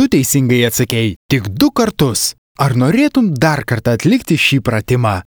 Tu teisingai atsakėjai tik du kartus. Ar norėtum dar kartą atlikti šį pratimą?